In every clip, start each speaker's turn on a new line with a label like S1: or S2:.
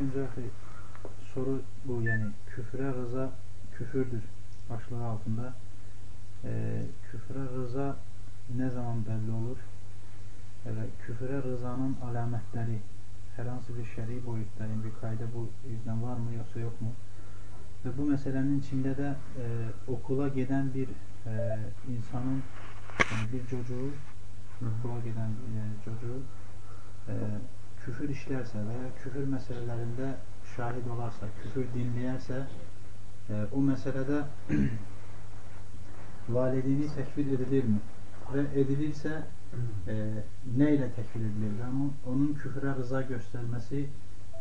S1: İkinci soru bu yani küfre rıza küfürdür başlığı altında. Ee, küfre rıza ne zaman belli olur? Evet, küfüre rızanın alametleri herhangi bir şer'i boyutta yani bir kayda bu yüzden var mı yoksa yok mu? Ve bu meselenin içinde de e, okula giden bir e, insanın yani bir çocuğu okula giden e, çocuğu e, küfür işlerse veya küfür meselelerinde şahit olarsa, küfür dinleyerse e, o meselede validini tekfir edilir mi? Ve edilirse e, neyle tekfir edilir? Yani onun küfre rıza göstermesi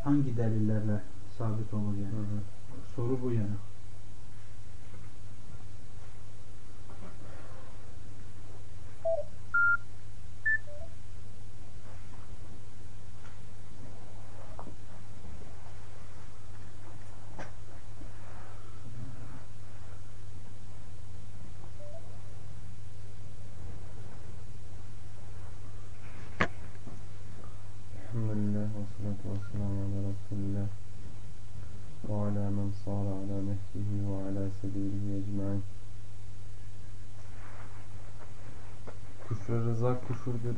S1: hangi delillerle sabit olur yani? Hı hı. Soru bu yani.
S2: Rıza küfürdür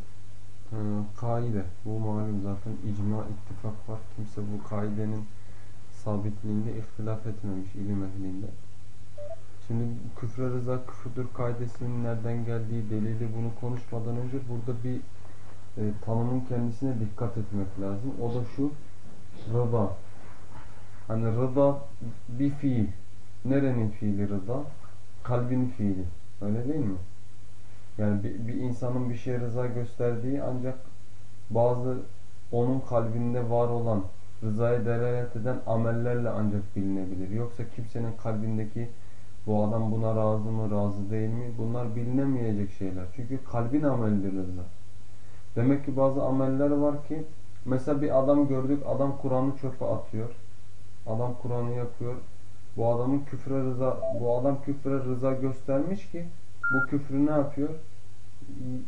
S2: e, kaide. Bu malum zaten icma ittifak var. Kimse bu kaidenin sabitliğinde ihtilaf etmemiş ilim ehlinde. Şimdi küfre rıza küfürdür kaidesinin nereden geldiği delili bunu konuşmadan önce burada bir e, tanımın kendisine dikkat etmek lazım. O da şu rıza. Hani rıza bir fiil. Nerenin fiili rıza? Kalbin fiili. Öyle değil mi? Yani bir, bir insanın bir şeye rıza gösterdiği ancak bazı onun kalbinde var olan rızaya delalet eden amellerle ancak bilinebilir. Yoksa kimsenin kalbindeki bu adam buna razı mı razı değil mi bunlar bilinemeyecek şeyler. Çünkü kalbin amelidir rıza. Demek ki bazı ameller var ki mesela bir adam gördük adam Kur'an'ı çöpe atıyor. Adam Kur'an'ı yapıyor. Bu adamın küfre rıza bu adam küfre rıza göstermiş ki bu küfrü ne yapıyor?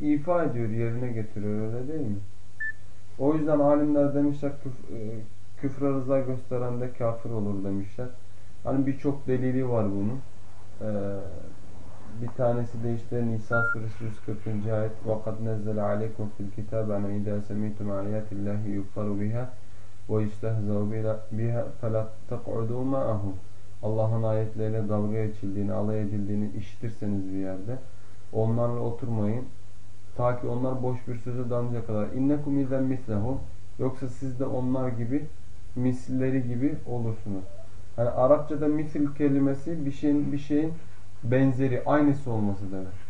S2: ifa ediyor, yerine getiriyor öyle değil mi? O yüzden alimler demişler küf, e, küfre rıza gösteren de kafir olur demişler. Hani birçok delili var bunun. Ee, bir tanesi de işte Nisa suresi 140. ayet وَقَدْ نَزَّلَ عَلَيْكُمْ فِي الْكِتَابَ أَنَ اِذَا سَمِيتُمْ آيَاتِ اللّٰهِ يُكْفَرُ بِهَا وَيُسْتَهْزَوْ بِهَا فَلَا تَقْعُدُوا مَعَهُمْ Allah'ın ayetleriyle dalga geçildiğini, alay edildiğini işitirseniz bir yerde Onlarla oturmayın. Ta ki onlar boş bir söze danınca kadar. İnnekum izen mislehu. Yoksa siz de onlar gibi misilleri gibi olursunuz. Yani Arapçada misil kelimesi bir şeyin bir şeyin benzeri, aynısı olması demek.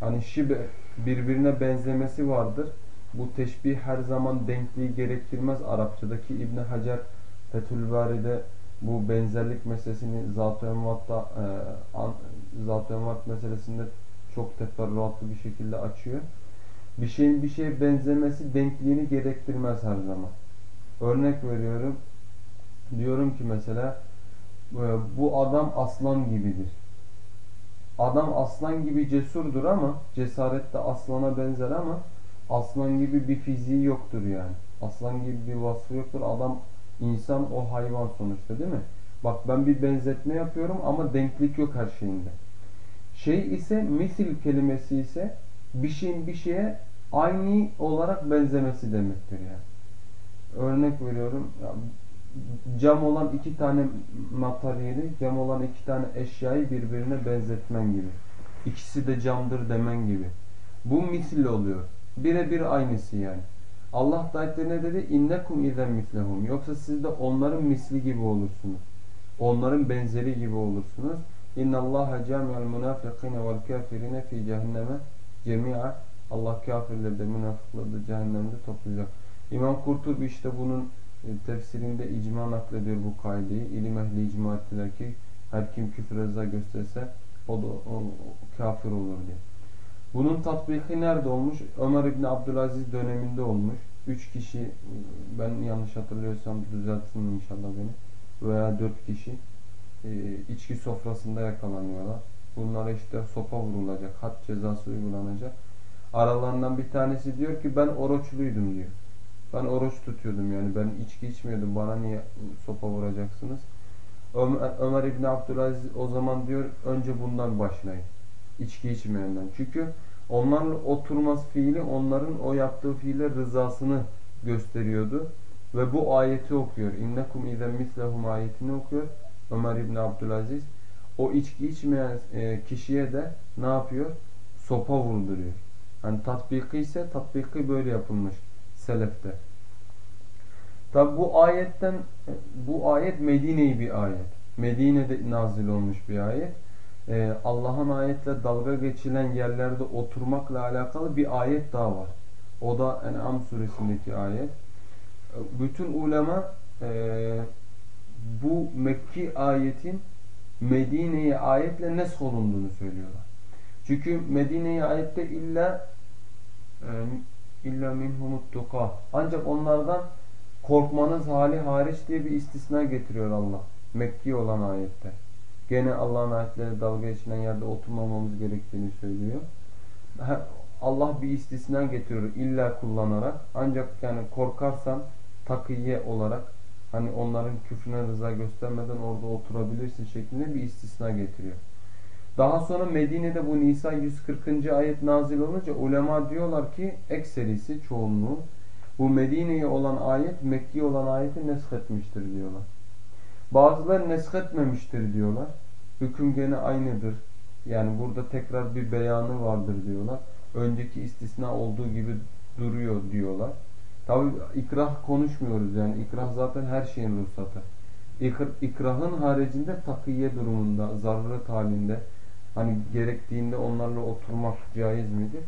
S2: Hani şibe birbirine benzemesi vardır. Bu teşbih her zaman denkliği gerektirmez Arapçadaki İbn Hacer Fethülbari'de bu benzerlik meselesini Zat-ı Envat'ta e, Envat meselesinde çok teferruatlı bir şekilde açıyor. Bir şeyin bir şeye benzemesi denkliğini gerektirmez her zaman. Örnek veriyorum. Diyorum ki mesela e, bu adam aslan gibidir. Adam aslan gibi cesurdur ama cesarette aslana benzer ama aslan gibi bir fiziği yoktur yani. Aslan gibi bir vasfı yoktur. Adam insan o hayvan sonuçta değil mi? Bak ben bir benzetme yapıyorum ama denklik yok her şeyinde. Şey ise misil kelimesi ise bir şeyin bir şeye aynı olarak benzemesi demektir yani. Örnek veriyorum. Cam olan iki tane materyali, cam olan iki tane eşyayı birbirine benzetmen gibi. İkisi de camdır demen gibi. Bu misil oluyor. Birebir aynısı yani. Allah da ne dedi? İnnekum izen mislehum. Yoksa siz de onların misli gibi olursunuz. Onların benzeri gibi olursunuz. İnna Allah cami'al munafikine vel kafirine fi cehenneme cemi'a. Allah kafirleri de münafıkları da cehennemde toplayacak. İmam Kurtubi işte bunun e, tefsirinde icma naklediyor bu kaideyi. İlim ehli icma ettiler ki her kim küfür rıza gösterse o da o, kafir olur diye. Bunun tatbiki nerede olmuş? Ömer İbni Abdülaziz döneminde olmuş. Üç kişi ben yanlış hatırlıyorsam düzeltsin inşallah beni. Veya dört kişi e, içki sofrasında yakalanıyorlar. Bunlara işte sopa vurulacak, hat cezası uygulanacak. Aralarından bir tanesi diyor ki ben oruçluydum diyor. Ben oruç tutuyordum yani. Ben içki içmiyordum. Bana niye sopa vuracaksınız? Ömer, Ömer İbni Abdülaziz o zaman diyor önce bundan başlayın. İçki içmeyenden. Çünkü onlarla oturmaz fiili onların o yaptığı fiile rızasını gösteriyordu. Ve bu ayeti okuyor. İnnekum izen mislehum ayetini okuyor. Ömer İbni Abdülaziz. O içki içmeyen e, kişiye de ne yapıyor? Sopa vurduruyor. Hani tatbiki ise tatbiki böyle yapılmış selefte. Tabi bu ayetten bu ayet Medine'yi bir ayet. Medine'de nazil olmuş bir ayet. Ee, Allah'ın ayetle dalga geçilen yerlerde oturmakla alakalı bir ayet daha var. O da En'am suresindeki ayet. Bütün ulema e, bu Mekki ayetin Medine'ye ayetle nesk olunduğunu söylüyorlar. Çünkü Medine'ye ayette illa e, illa minhumut tuka. Ancak onlardan korkmanız hali hariç diye bir istisna getiriyor Allah. Mekki olan ayette. Gene Allah'ın ayetleri dalga geçilen yerde oturmamamız gerektiğini söylüyor. Allah bir istisna getiriyor illa kullanarak. Ancak yani korkarsan takiye olarak hani onların küfrüne rıza göstermeden orada oturabilirsin şeklinde bir istisna getiriyor. Daha sonra Medine'de bu Nisa 140. ayet nazil olunca ulema diyorlar ki ekserisi çoğunluğu bu Medine'ye olan ayet Mekki olan ayeti neshetmiştir diyorlar. Bazıları neshetmemiştir diyorlar. Hüküm gene aynıdır. Yani burada tekrar bir beyanı vardır diyorlar. Önceki istisna olduğu gibi duruyor diyorlar. Tabi ikrah konuşmuyoruz yani. ikrah zaten her şeyin ruhsatı. İkrahın haricinde takiye durumunda, zaruret halinde hani gerektiğinde onlarla oturmak caiz midir?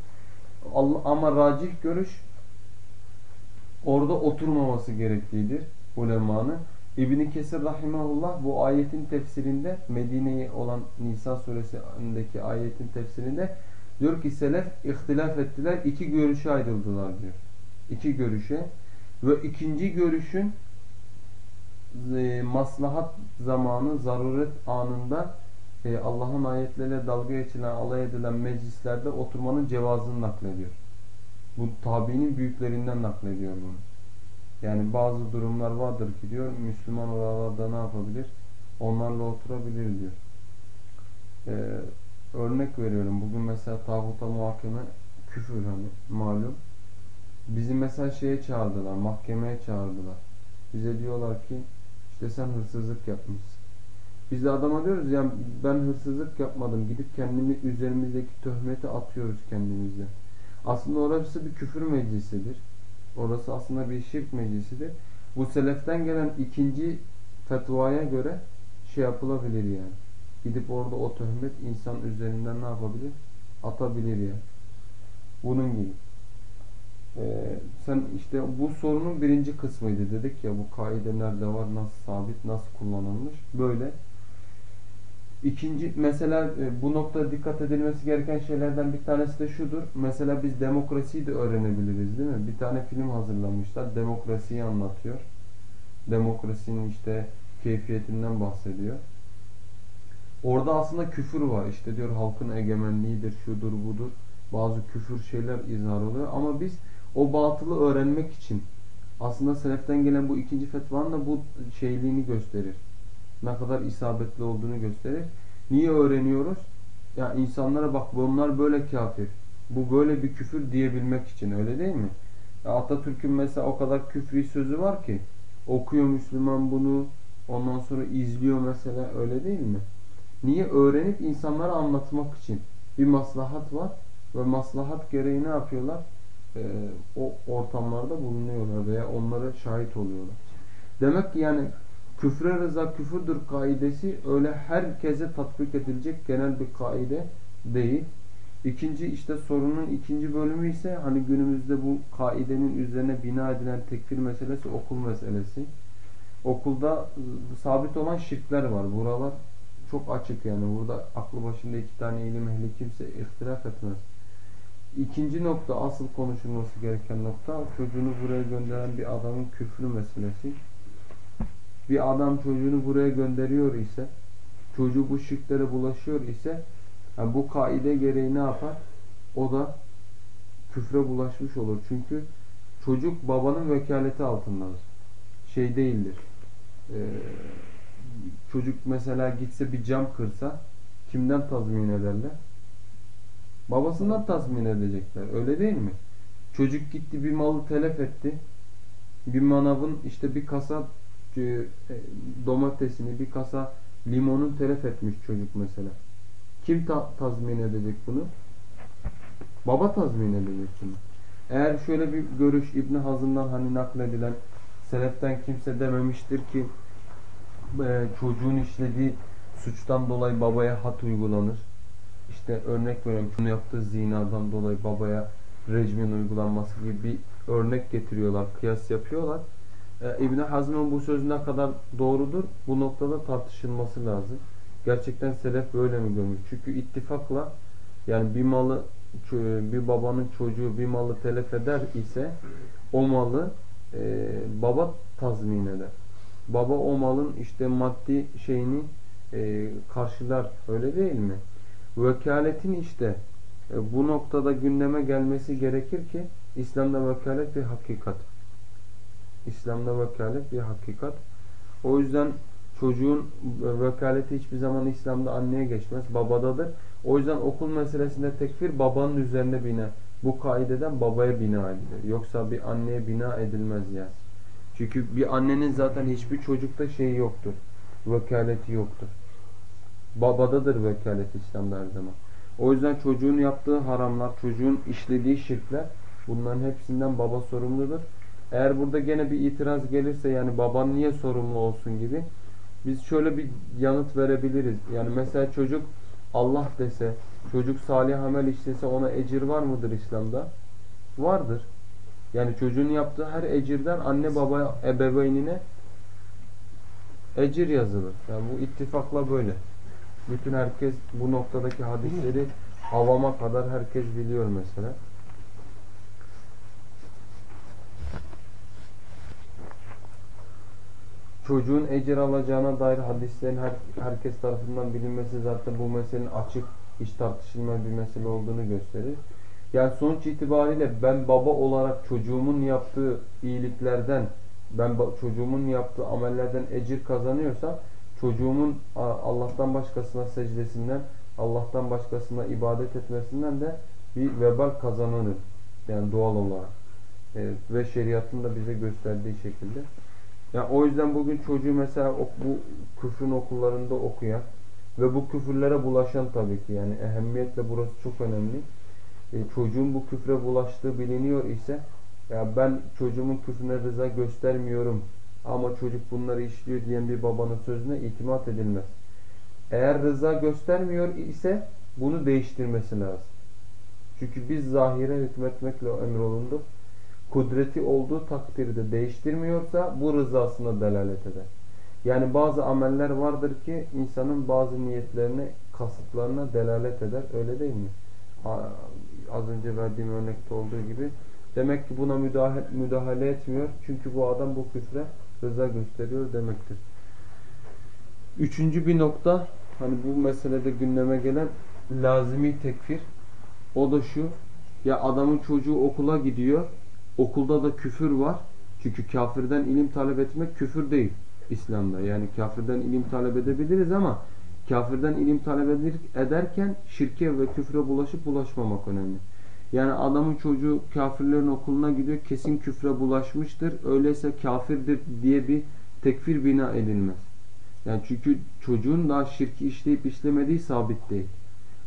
S2: Ama racih görüş orada oturmaması gerektiğidir ulemanın. İbn Kesir rahimahullah bu ayetin tefsirinde Medine'ye olan Nisa suresindeki ayetin tefsirinde diyor ki selef ihtilaf ettiler. iki görüşe ayrıldılar diyor. İki görüşe ve ikinci görüşün e, maslahat zamanı, zaruret anında e, Allah'ın ayetleriyle dalga geçilen, alay edilen meclislerde oturmanın cevazını naklediyor. Bu tabiinin büyüklerinden naklediyor bunu. Yani bazı durumlar vardır ki diyor Müslüman oralarda ne yapabilir? Onlarla oturabilir diyor. Ee, örnek veriyorum. Bugün mesela tağuta muhakeme küfür hani malum. Bizi mesela şeye çağırdılar, mahkemeye çağırdılar. Bize diyorlar ki işte sen hırsızlık yapmışsın. Biz de adama diyoruz ya ben hırsızlık yapmadım. Gidip kendimi üzerimizdeki töhmeti atıyoruz kendimizde. Aslında orası bir küfür meclisidir. Orası aslında bir şirk meclisidir. Bu seleften gelen ikinci fetvaya göre şey yapılabilir yani. Gidip orada o töhmet insan üzerinden ne yapabilir? Atabilir yani. Bunun gibi. Ee, sen işte bu sorunun birinci kısmıydı dedik ya bu kaide nerede var, nasıl sabit, nasıl kullanılmış. Böyle İkinci mesela e, bu noktada dikkat edilmesi gereken şeylerden bir tanesi de şudur. Mesela biz demokrasiyi de öğrenebiliriz değil mi? Bir tane film hazırlamışlar. Demokrasiyi anlatıyor. Demokrasinin işte keyfiyetinden bahsediyor. Orada aslında küfür var. İşte diyor halkın egemenliğidir, şudur budur. Bazı küfür şeyler izhar oluyor. Ama biz o batılı öğrenmek için aslında seleften gelen bu ikinci fetvanın da bu şeyliğini gösterir ne kadar isabetli olduğunu gösterir. Niye öğreniyoruz? Ya insanlara bak bunlar böyle kafir. Bu böyle bir küfür diyebilmek için öyle değil mi? Ya Atatürk'ün mesela o kadar küfri sözü var ki okuyor Müslüman bunu ondan sonra izliyor mesela öyle değil mi? Niye? Öğrenip insanlara anlatmak için. Bir maslahat var ve maslahat gereği ne yapıyorlar? Ee, o ortamlarda bulunuyorlar veya onlara şahit oluyorlar. Demek ki yani küfre rıza küfürdür kaidesi öyle herkese tatbik edilecek genel bir kaide değil. İkinci işte sorunun ikinci bölümü ise hani günümüzde bu kaidenin üzerine bina edilen tekfir meselesi okul meselesi. Okulda ıı, sabit olan şirkler var. Buralar çok açık yani. Burada aklı başında iki tane ilim ehli kimse ihtilaf etmez. İkinci nokta asıl konuşulması gereken nokta çocuğunu buraya gönderen bir adamın küfrü meselesi bir adam çocuğunu buraya gönderiyor ise çocuğu bu şirklere bulaşıyor ise yani bu kaide gereği ne yapar? O da küfre bulaşmış olur. Çünkü çocuk babanın vekaleti altındadır. Şey değildir. Ee, çocuk mesela gitse bir cam kırsa kimden tazmin ederler? Babasından tazmin edecekler. Öyle değil mi? Çocuk gitti bir malı telef etti. Bir manavın işte bir kasa e, domatesini, bir kasa limonun telef etmiş çocuk mesela. Kim ta tazmin edecek bunu? Baba tazmin edecek bunu. Eğer şöyle bir görüş İbn Hazım'dan hani nakledilen seleften kimse dememiştir ki e, çocuğun işlediği suçtan dolayı babaya hat uygulanır. İşte örnek veriyorum şunu yaptığı zinadan dolayı babaya rejmin uygulanması gibi bir örnek getiriyorlar, kıyas yapıyorlar. Ee, İbn Hazm'ın bu sözü ne kadar doğrudur? Bu noktada tartışılması lazım. Gerçekten selef böyle mi görmüş? Çünkü ittifakla yani bir malı bir babanın çocuğu bir malı telef eder ise o malı e, baba tazmin eder. Baba o malın işte maddi şeyini e, karşılar. Öyle değil mi? Vekaletin işte e, bu noktada gündeme gelmesi gerekir ki İslam'da vekalet bir hakikat. İslam'da vekalet bir hakikat. O yüzden çocuğun vekaleti hiçbir zaman İslam'da anneye geçmez. Babadadır. O yüzden okul meselesinde tekfir babanın üzerine bina. Bu kaideden babaya bina edilir. Yoksa bir anneye bina edilmez yani. Çünkü bir annenin zaten hiçbir çocukta şeyi yoktur. Vekaleti yoktur. Babadadır vekalet İslam'da her zaman. O yüzden çocuğun yaptığı haramlar, çocuğun işlediği şirkler bunların hepsinden baba sorumludur. Eğer burada gene bir itiraz gelirse yani baban niye sorumlu olsun gibi biz şöyle bir yanıt verebiliriz. Yani mesela çocuk Allah dese, çocuk salih amel işlese ona ecir var mıdır İslam'da? Vardır. Yani çocuğun yaptığı her ecirden anne baba ebeveynine ecir yazılır. Yani bu ittifakla böyle. Bütün herkes bu noktadaki hadisleri avama kadar herkes biliyor mesela. çocuğun ecir alacağına dair hadislerin her, herkes tarafından bilinmesi zaten bu meselenin açık hiç tartışılmayan bir mesele olduğunu gösterir. Yani sonuç itibariyle ben baba olarak çocuğumun yaptığı iyiliklerden ben çocuğumun yaptığı amellerden ecir kazanıyorsam çocuğumun Allah'tan başkasına secdesinden Allah'tan başkasına ibadet etmesinden de bir vebal kazanırım. Yani doğal olarak. Evet, ve şeriatın da bize gösterdiği şekilde. Yani o yüzden bugün çocuğu mesela bu küfrün okullarında okuyan ve bu küfürlere bulaşan tabii ki yani ehemmiyetle burası çok önemli. E, çocuğun bu küfre bulaştığı biliniyor ise ya ben çocuğumun küfrüne rıza göstermiyorum ama çocuk bunları işliyor diyen bir babanın sözüne itimat edilmez. Eğer rıza göstermiyor ise bunu değiştirmesi lazım. Çünkü biz zahire hükmetmekle emrolunduk kudreti olduğu takdirde değiştirmiyorsa bu rızasına delalet eder. Yani bazı ameller vardır ki insanın bazı niyetlerine, kasıtlarına delalet eder. Öyle değil mi? Az önce verdiğim örnekte olduğu gibi. Demek ki buna müdahale, müdahale etmiyor. Çünkü bu adam bu küfre rıza gösteriyor demektir. Üçüncü bir nokta hani bu meselede gündeme gelen lazimi tekfir. O da şu. Ya adamın çocuğu okula gidiyor Okulda da küfür var. Çünkü kafirden ilim talep etmek küfür değil İslam'da. Yani kafirden ilim talep edebiliriz ama kafirden ilim talep ederken şirke ve küfre bulaşıp bulaşmamak önemli. Yani adamın çocuğu kafirlerin okuluna gidiyor kesin küfre bulaşmıştır. Öyleyse kafirdir diye bir tekfir bina edilmez. Yani çünkü çocuğun daha şirki işleyip işlemediği sabit değil.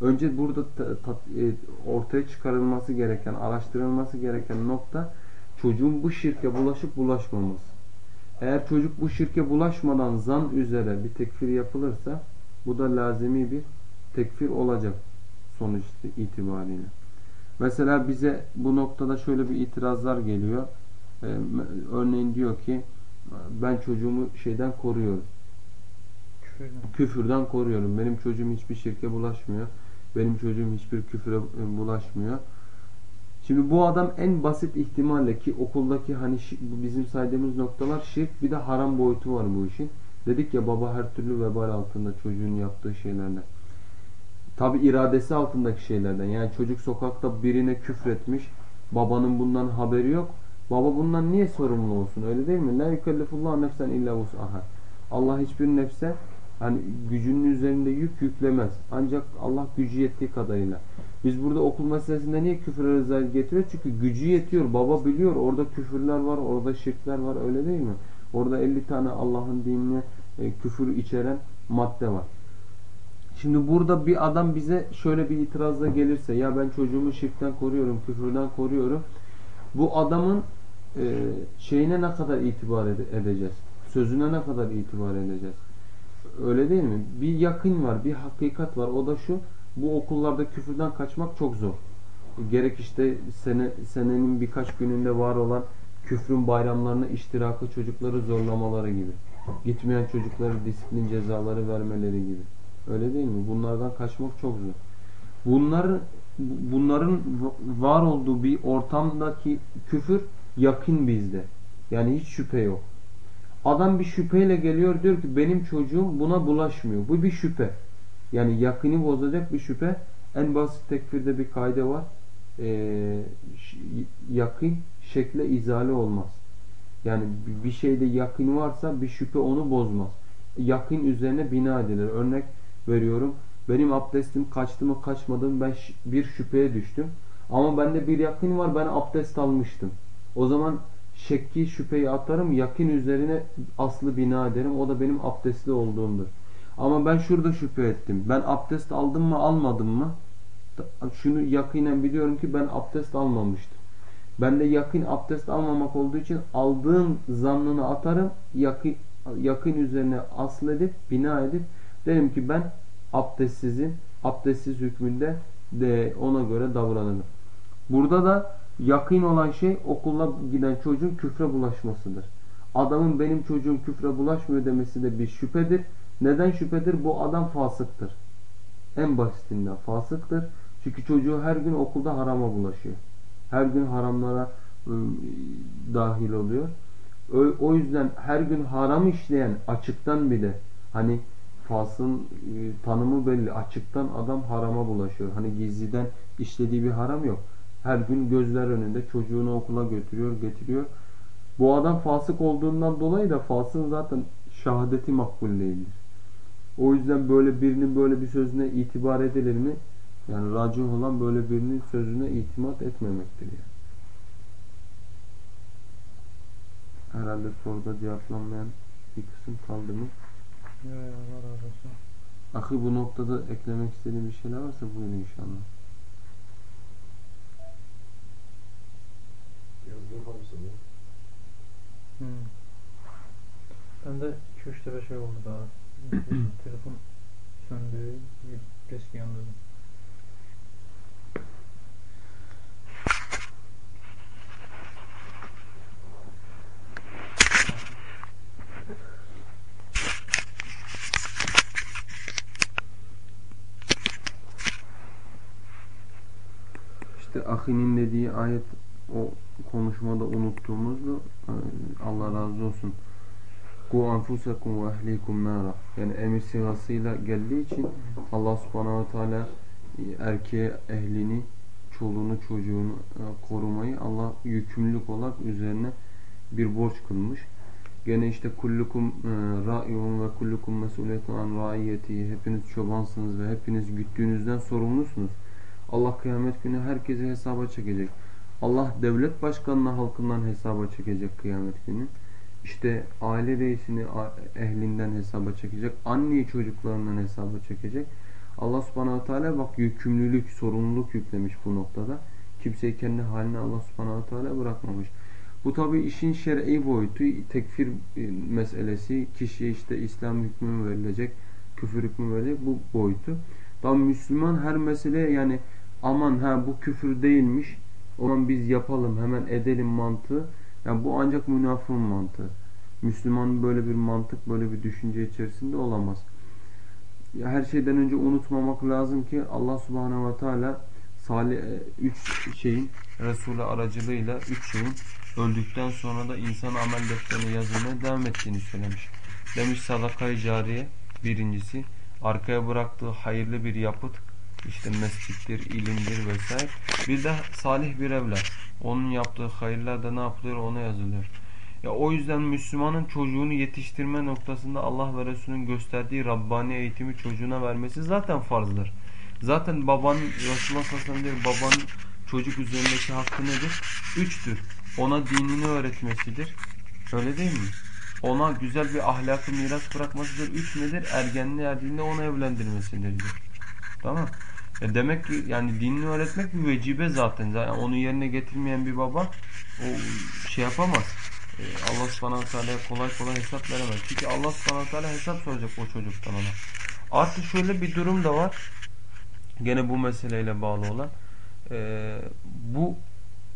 S2: Önce burada e, ortaya çıkarılması gereken, araştırılması gereken nokta çocuğun bu şirke bulaşıp bulaşmaması. Eğer çocuk bu şirke bulaşmadan zan üzere bir tekfir yapılırsa bu da lazimi bir tekfir olacak sonuç itibariyle. Mesela bize bu noktada şöyle bir itirazlar geliyor. Ee, örneğin diyor ki ben çocuğumu şeyden koruyorum. Küfürden. Küfürden koruyorum. Benim çocuğum hiçbir şirke bulaşmıyor. Benim çocuğum hiçbir küfüre bulaşmıyor. Şimdi bu adam en basit ihtimalle ki okuldaki hani bizim saydığımız noktalar şirk bir de haram boyutu var bu işin. Dedik ya baba her türlü vebal altında çocuğun yaptığı şeylerden. Tabi iradesi altındaki şeylerden. Yani çocuk sokakta birine küfretmiş. Babanın bundan haberi yok. Baba bundan niye sorumlu olsun? Öyle değil mi? La yükellifullahu nefsen illa vus'aha. Allah hiçbir nefse hani gücünün üzerinde yük yüklemez. Ancak Allah gücü yettiği kadarıyla. Biz burada okul meselesinde niye küfür rıza getiriyoruz? Çünkü gücü yetiyor. Baba biliyor. Orada küfürler var. Orada şirkler var. Öyle değil mi? Orada 50 tane Allah'ın dinine e, küfür içeren madde var. Şimdi burada bir adam bize şöyle bir itirazla gelirse ya ben çocuğumu şirkten koruyorum, küfürden koruyorum. Bu adamın e, şeyine ne kadar itibar ede- edeceğiz? Sözüne ne kadar itibar edeceğiz? Öyle değil mi? Bir yakın var, bir hakikat var. O da şu, bu okullarda küfürden kaçmak çok zor. Gerek işte sene, senenin birkaç gününde var olan küfrün bayramlarına iştirakı çocukları zorlamaları gibi. Gitmeyen çocuklara disiplin cezaları vermeleri gibi. Öyle değil mi? Bunlardan kaçmak çok zor. Bunlar bunların var olduğu bir ortamdaki küfür yakın bizde. Yani hiç şüphe yok. Adam bir şüpheyle geliyor diyor ki benim çocuğum buna bulaşmıyor. Bu bir şüphe. Yani yakını bozacak bir şüphe. En basit tekfirde bir kaide var. Ee, yakın şekle izale olmaz. Yani bir şeyde yakın varsa bir şüphe onu bozmaz. Yakın üzerine bina edilir. Örnek veriyorum. Benim abdestim kaçtı mı kaçmadı mı ben bir şüpheye düştüm. Ama bende bir yakın var ben abdest almıştım. O zaman şekki şüpheyi atarım yakın üzerine aslı bina ederim. O da benim abdestli olduğumdur. Ama ben şurada şüphe ettim. Ben abdest aldım mı almadım mı? Şunu yakinen biliyorum ki ben abdest almamıştım. Ben de yakın abdest almamak olduğu için aldığım zannını atarım. Yakın, yakın üzerine asıl edip bina edip derim ki ben abdestsizim. Abdestsiz hükmünde de ona göre davranırım. Burada da yakın olan şey okula giden çocuğun küfre bulaşmasıdır. Adamın benim çocuğum küfre bulaşmıyor demesi de bir şüphedir. Neden şüphedir? Bu adam fasıktır. En basitinden fasıktır. Çünkü çocuğu her gün okulda harama bulaşıyor. Her gün haramlara ıı, dahil oluyor. O, o yüzden her gün haram işleyen açıktan bile hani fasın e, tanımı belli. Açıktan adam harama bulaşıyor. Hani gizliden işlediği bir haram yok. Her gün gözler önünde çocuğunu okula götürüyor, getiriyor. Bu adam fasık olduğundan dolayı da fasın zaten şahadeti makbul değildir. O yüzden böyle birinin böyle bir sözüne itibar edilir mi? Yani racih olan böyle birinin sözüne itimat etmemektir yani. Herhalde soruda cevaplanmayan bir kısım kaldı mı?
S1: Ya ya Allah razı olsun.
S2: Akı bu noktada eklemek istediğin bir şeyler varsa buyurun inşallah.
S3: Mı soru?
S1: Hmm. Ben de 2-3 defa şey oldu daha. Telefon söndü, riski yandırdım.
S2: İşte Ahi'nin dediği ayet o konuşmada unuttuğumuzdu. Ee, Allah razı olsun. Ku anfusakum ve ehlikum nara. Yani emir sigasıyla geldiği için Allah subhanahu ve teala erkeğe ehlini, çoluğunu, çocuğunu e, korumayı Allah yükümlülük olarak üzerine bir borç kılmış. Gene işte kullukum e, ra'yun ve kullukum mesuliyetun an raiyeti. Hepiniz çobansınız ve hepiniz güttüğünüzden sorumlusunuz. Allah kıyamet günü herkese hesaba çekecek. Allah devlet başkanına halkından hesaba çekecek kıyamet günü. İşte aile reisini ehlinden hesaba çekecek. Anneyi çocuklarından hesaba çekecek. Allah subhanahu teala bak yükümlülük, sorumluluk yüklemiş bu noktada. Kimseyi kendi haline Allah subhanahu teala bırakmamış. Bu tabi işin şer'i boyutu, tekfir e, meselesi, kişiye işte İslam hükmü mü verilecek, küfür hükmü mü verilecek bu boyutu. Tam Müslüman her mesele yani aman ha bu küfür değilmiş, o zaman biz yapalım hemen edelim mantığı. Yani bu ancak münafığın mantığı. Müslüman böyle bir mantık, böyle bir düşünce içerisinde olamaz. Her şeyden önce unutmamak lazım ki Allah Subhanahu ve Teala salih e, üç şeyin Resulü aracılığıyla üç şeyin öldükten sonra da insan amel defterine yazılmaya devam ettiğini söylemiş. Demiş sadakayı cariye birincisi arkaya bıraktığı hayırlı bir yapıt işte mescittir, ilimdir vesaire. Bir de salih bir evlat. Onun yaptığı hayırlar da ne yapılıyor ona yazılıyor. Ya o yüzden Müslümanın çocuğunu yetiştirme noktasında Allah ve Resulünün gösterdiği Rabbani eğitimi çocuğuna vermesi zaten farzdır. Zaten babanın Resulullah sallallahu aleyhi ve sellem babanın çocuk üzerindeki hakkı nedir? Üçtür. Ona dinini öğretmesidir. Öyle değil mi? Ona güzel bir ahlakı miras bırakmasıdır. Üç nedir? Ergenliğe erdiğinde onu evlendirmesidir. Diyor. Tamam e demek ki yani dinini öğretmek bir vecibe zaten. Yani onu yerine getirmeyen bir baba o şey yapamaz. E, Allah subhanahu teala'ya kolay kolay hesap veremez. Çünkü Allah subhanahu teala hesap soracak o çocuktan ona. Artık şöyle bir durum da var. Gene bu meseleyle bağlı olan. E, bu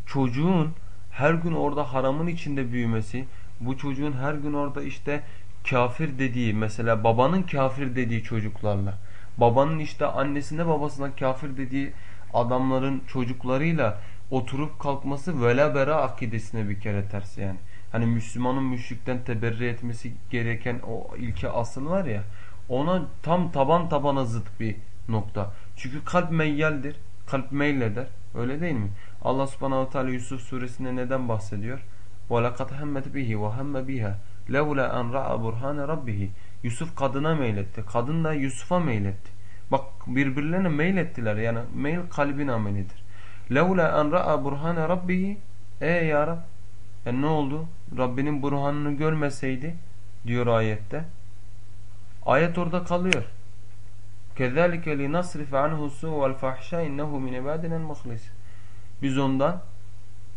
S2: çocuğun her gün orada haramın içinde büyümesi, bu çocuğun her gün orada işte kafir dediği mesela babanın kafir dediği çocuklarla babanın işte annesine babasına kafir dediği adamların çocuklarıyla oturup kalkması vela bera akidesine bir kere ters yani. Hani Müslümanın müşrikten teberri etmesi gereken o ilke asıl var ya ona tam taban tabana zıt bir nokta. Çünkü kalp meyyaldir. Kalp meyleder. Öyle değil mi? Allah subhanahu teala Yusuf suresinde neden bahsediyor? وَلَقَدْ هَمَّتْ بِهِ وَهَمَّ بِهَا لَوْلَا اَنْ رَأَ بُرْهَانَ رَبِّهِ Yusuf kadına meyletti. Kadın da Yusuf'a meyletti. Bak birbirlerine meylettiler. Yani meyl kalbin amelidir. لَوْلَا اَنْ رَأَ بُرْهَانَ رَبِّهِ E ya Rab. Yani ne oldu? Rabbinin burhanını görmeseydi diyor ayette. Ayet orada kalıyor. كَذَٰلِكَ لِنَصْرِفَ عَنْهُ السُّوءُ وَالْفَحْشَى اِنَّهُ مِنْ اِبَادِنَا الْمُخْلِسِ Biz ondan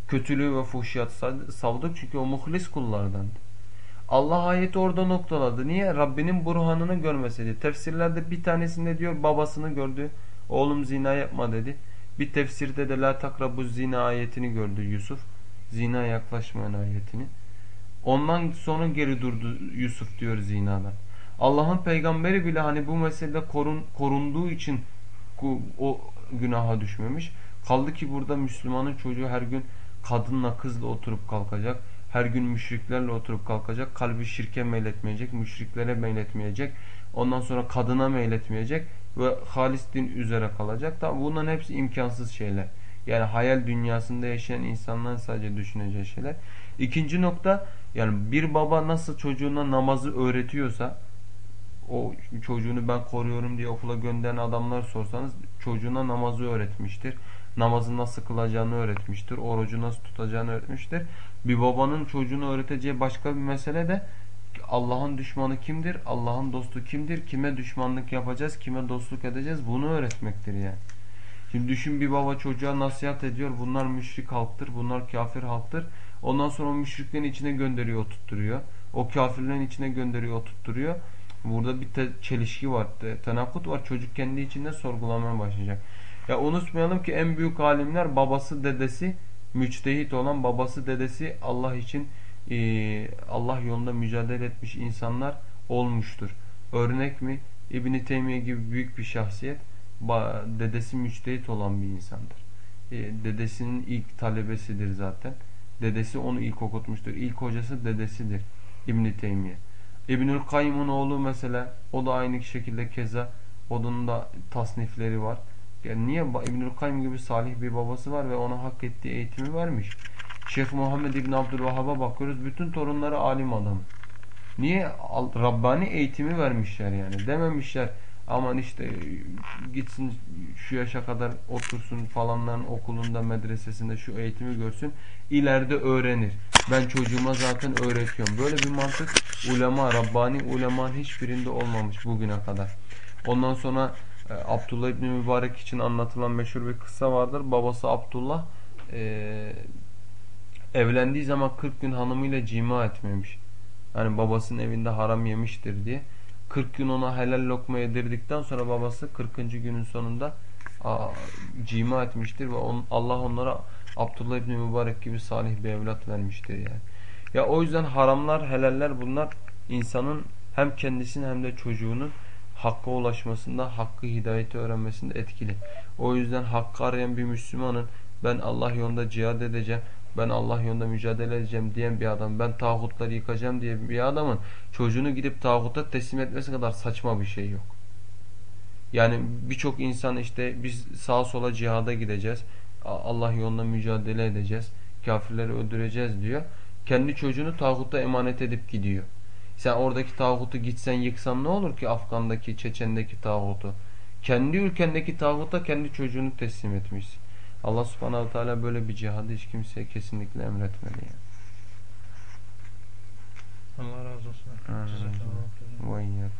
S2: kötülüğü ve fuhşiyat savdık çünkü o muhlis kullardandı. Allah ayeti orada noktaladı. Niye? Rabbinin burhanını görmeseydi. Tefsirlerde bir tanesinde diyor babasını gördü. Oğlum zina yapma dedi. Bir tefsirde de la takrabu zina ayetini gördü Yusuf. Zina yaklaşmayan ayetini. Ondan sonra geri durdu Yusuf diyor zinadan. Allah'ın peygamberi bile hani bu meselede korun, korunduğu için o günaha düşmemiş. Kaldı ki burada Müslümanın çocuğu her gün kadınla kızla oturup kalkacak. Her gün müşriklerle oturup kalkacak. Kalbi şirke meyletmeyecek. Müşriklere meyletmeyecek. Ondan sonra kadına meyletmeyecek. Ve halis din üzere kalacak. Tabi bunların hepsi imkansız şeyler. Yani hayal dünyasında yaşayan insanların sadece düşüneceği şeyler. İkinci nokta yani bir baba nasıl çocuğuna namazı öğretiyorsa o çocuğunu ben koruyorum diye okula gönderen adamlar sorsanız çocuğuna namazı öğretmiştir. Namazı nasıl kılacağını öğretmiştir. Orucu nasıl tutacağını öğretmiştir. Bir babanın çocuğunu öğreteceği başka bir mesele de Allah'ın düşmanı kimdir? Allah'ın dostu kimdir? Kime düşmanlık yapacağız? Kime dostluk edeceğiz? Bunu öğretmektir yani. Şimdi düşün bir baba çocuğa nasihat ediyor. Bunlar müşrik halktır. Bunlar kafir halktır. Ondan sonra o müşriklerin içine gönderiyor, oturtturuyor. O kafirlerin içine gönderiyor, oturtturuyor. Burada bir çelişki var, te tenakut var. Çocuk kendi içinde sorgulamaya başlayacak. Ya unutmayalım ki en büyük alimler babası, dedesi, müçtehit olan babası, dedesi Allah için e, Allah yolunda mücadele etmiş insanlar olmuştur. Örnek mi? İbn Teymiye gibi büyük bir şahsiyet dedesi müçtehit olan bir insandır. E, dedesinin ilk talebesidir zaten. Dedesi onu ilk okutmuştur. İlk hocası dedesidir. İbn Teymiye. İbnül Kayyım'ın oğlu mesela o da aynı şekilde keza onun da tasnifleri var. Yani niye İbnül Kayyım gibi salih bir babası var ve ona hak ettiği eğitimi vermiş. Şeyh Muhammed İbn Abdülvahhab'a bakıyoruz. Bütün torunları alim adam. Niye? Rabbani eğitimi vermişler yani. Dememişler aman işte gitsin şu yaşa kadar otursun falanların okulunda medresesinde şu eğitimi görsün. ileride öğrenir. Ben çocuğuma zaten öğretiyorum. Böyle bir mantık ulema, Rabbani ulemanın hiçbirinde olmamış bugüne kadar. Ondan sonra e, Abdullah İbni Mübarek için anlatılan meşhur bir kıssa vardır. Babası Abdullah e, evlendiği zaman 40 gün hanımıyla cima etmemiş. Yani babasının evinde haram yemiştir diye. 40 gün ona helal lokma yedirdikten sonra babası 40. günün sonunda a, cima etmiştir ve on, Allah onlara Abdullah İbni Mübarek gibi salih bir evlat vermiştir yani. Ya o yüzden haramlar, helaller bunlar insanın hem kendisinin hem de çocuğunun hakka ulaşmasında, hakkı hidayeti öğrenmesinde etkili. O yüzden hakkı arayan bir Müslümanın ben Allah yolunda cihad edeceğim, ben Allah yolunda mücadele edeceğim diyen bir adam, ben tağutları yıkacağım diye bir adamın çocuğunu gidip tağuta teslim etmesi kadar saçma bir şey yok. Yani birçok insan işte biz sağa sola cihada gideceğiz. Allah yolunda mücadele edeceğiz. Kafirleri öldüreceğiz diyor. Kendi çocuğunu tağuta emanet edip gidiyor. Sen oradaki tağutu gitsen yıksan ne olur ki Afgan'daki, Çeçen'deki tağutu? Kendi ülkendeki tağuta kendi çocuğunu teslim etmişsin. Allah subhanahu teala böyle bir cihadı hiç kimseye kesinlikle emretmedi yani.
S3: Allah razı olsun.
S2: Amin. İyyakum.